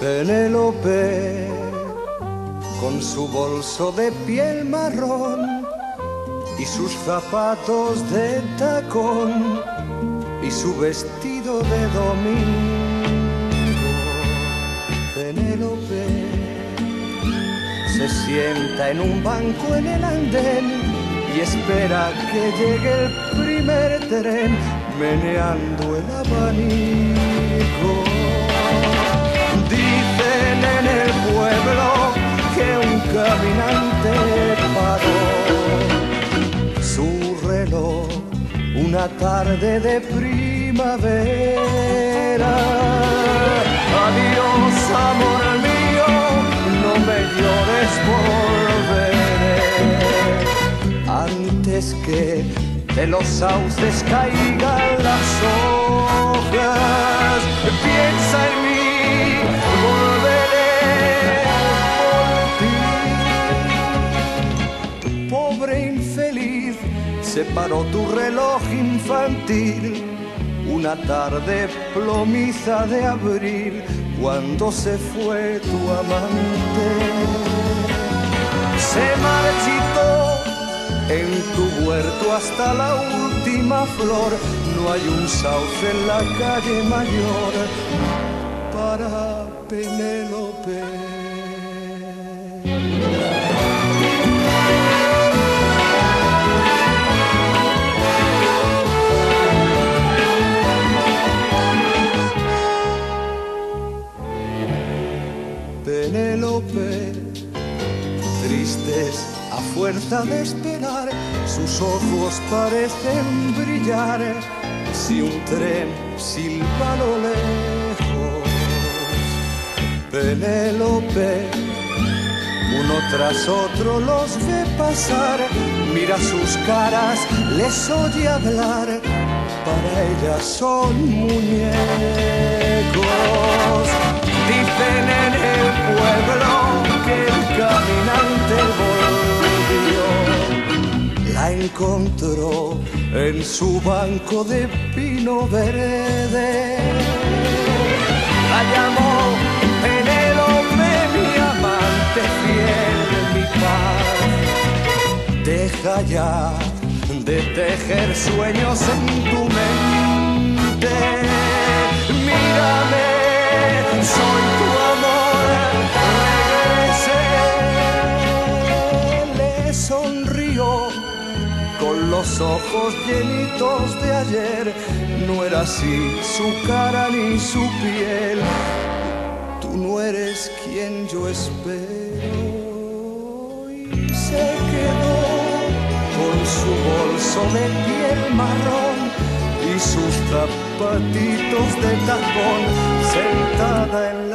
Penélope, con su bolso de piel marrón y sus zapatos de tacón y su vestido de domingo. Penélope se sienta en un banco en el andén y espera que llegue el primer tren meneando el abanico. Una tarde de primavera. Adiós, amor mío, no me llores, volveré antes que de los sauces caigan las hojas. Piensa en mí, se paró tu reloj infantil. Una tarde plomiza de abril, cuando se fue tu amante. Se marchitó en tu huerto hasta la última flor. No hay un sauce en la calle mayor para Penélope. Penélope, tristes a fuerza de esperar, sus ojos parecen brillar si un tren silba lo lejos. Penélope, uno tras otro los ve pasar, mira sus caras, les oye hablar, para ella son muñecos. Encontró en su banco de pino verde. La llamó Penélope, mi amante fiel, mi paz. Deja ya de tejer sueños en tu mente. Mírame soy tu con los ojos llenitos de ayer. No era así su cara ni su piel. Tú no eres quien yo espero. Y se quedó con su bolso de piel marrón y sus zapatitos de tacón sentada en